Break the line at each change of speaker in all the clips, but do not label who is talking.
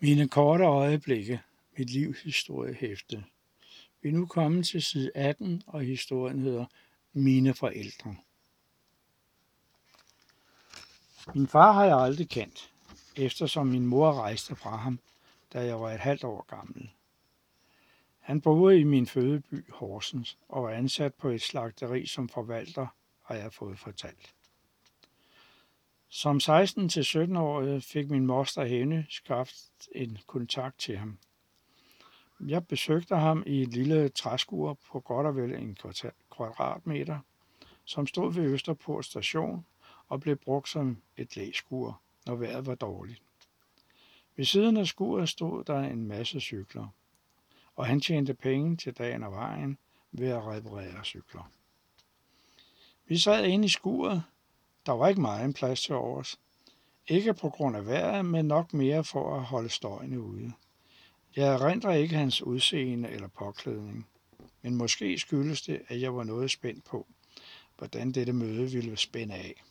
Mine korte øjeblikke, mit livs historiehæfte. Vi er nu kommet til side 18, og historien hedder Mine forældre. Min far har jeg aldrig kendt, eftersom min mor rejste fra ham, da jeg var et halvt år gammel. Han boede i min fødeby Horsens og var ansat på et slagteri som forvalter, har jeg fået fortalt. Som 16- til 17-årig fik min moster Hende skabt en kontakt til ham. Jeg besøgte ham i et lille træskur på godt og vel en kvadratmeter, som stod ved Østerport station og blev brugt som et læskur, når vejret var dårligt. Ved siden af skuret stod der en masse cykler, og han tjente penge til dagen og vejen ved at reparere cykler. Vi sad inde i skuret, der var ikke meget plads til overs. Ikke på grund af vejret, men nok mere for at holde støjen ude. Jeg erindrer ikke hans udseende eller påklædning, men måske skyldes det, at jeg var noget spændt på, hvordan dette møde ville spænde af.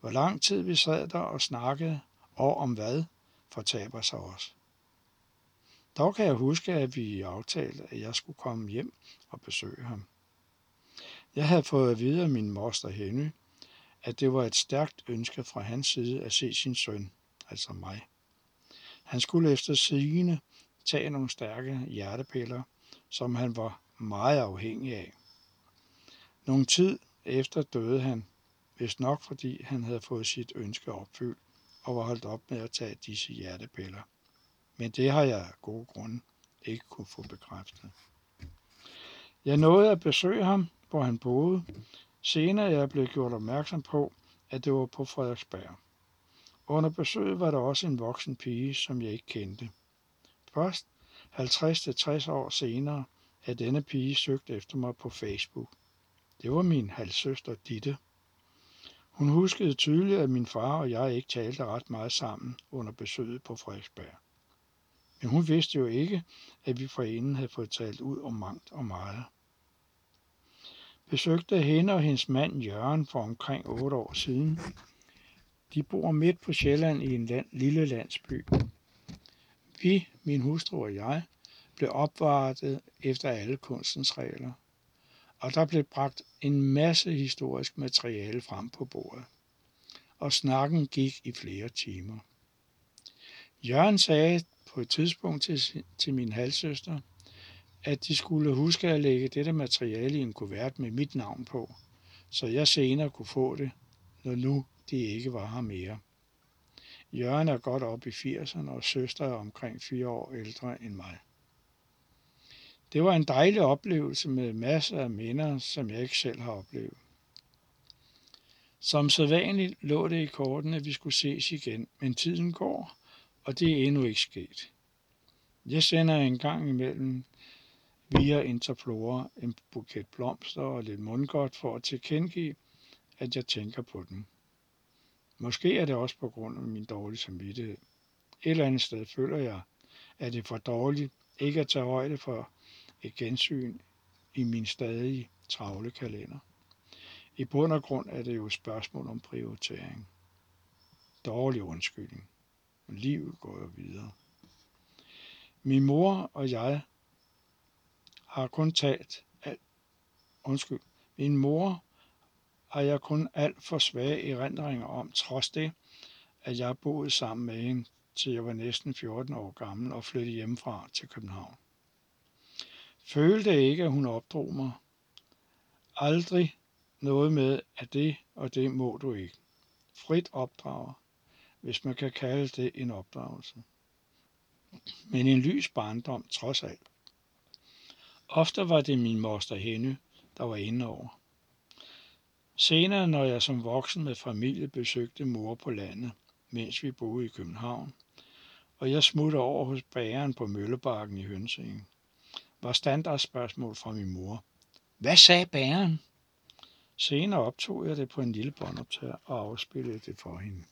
Hvor lang tid vi sad der og snakkede, og om hvad, fortaber sig også. Dog kan jeg huske, at vi aftalte, at jeg skulle komme hjem og besøge ham. Jeg havde fået at vide af min moster Henny, at det var et stærkt ønske fra hans side at se sin søn, altså mig. Han skulle efter sigende tage nogle stærke hjertepiller, som han var meget afhængig af. Nogle tid efter døde han, hvis nok fordi han havde fået sit ønske opfyldt og var holdt op med at tage disse hjertepiller. Men det har jeg af gode grunde ikke kunne få bekræftet. Jeg nåede at besøge ham, hvor han boede, Senere er jeg blevet gjort opmærksom på, at det var på Frederiksberg. Under besøget var der også en voksen pige, som jeg ikke kendte. Først 50-60 år senere er denne pige søgt efter mig på Facebook. Det var min halvsøster Ditte. Hun huskede tydeligt, at min far og jeg ikke talte ret meget sammen under besøget på Frederiksberg. Men hun vidste jo ikke, at vi forinden havde fået talt ud om mangt og meget besøgte hende og hendes mand Jørgen for omkring otte år siden. De bor midt på Sjælland i en land, lille landsby. Vi, min hustru og jeg, blev opvartet efter alle kunstens regler, og der blev bragt en masse historisk materiale frem på bordet, og snakken gik i flere timer. Jørgen sagde på et tidspunkt til, til min halvsøster, at de skulle huske at lægge dette materiale i en kuvert med mit navn på, så jeg senere kunne få det, når nu de ikke var her mere. Jørgen er godt op i 80'erne, og søster er omkring fire år ældre end mig. Det var en dejlig oplevelse med masser af minder, som jeg ikke selv har oplevet. Som sædvanligt lå det i kortene, at vi skulle ses igen, men tiden går, og det er endnu ikke sket. Jeg sender en gang imellem via Interflora en buket blomster og lidt mundgodt for at tilkendegive, at jeg tænker på dem. Måske er det også på grund af min dårlige samvittighed. Et eller andet sted føler jeg, at det er for dårligt ikke at tage højde for et gensyn i min stadig travle kalender. I bund og grund er det jo et spørgsmål om prioritering. Dårlig undskyldning. Livet går jo videre. Min mor og jeg har kun talt alt. Undskyld. Min mor har jeg kun alt for svage erindringer om, trods det, at jeg boede sammen med hende, til jeg var næsten 14 år gammel og flyttede hjemmefra til København. Følte ikke, at hun opdrog mig. Aldrig noget med, at det og det må du ikke. Frit opdrager, hvis man kan kalde det en opdragelse. Men en lys barndom trods alt. Ofte var det min moster Henny, der var inde over. Senere, når jeg som voksen med familie besøgte mor på landet, mens vi boede i København, og jeg smutter over hos bageren på Møllebakken i Hønsingen, var standardspørgsmål fra min mor. Hvad sagde bageren? Senere optog jeg det på en lille båndoptager og afspillede det for hende.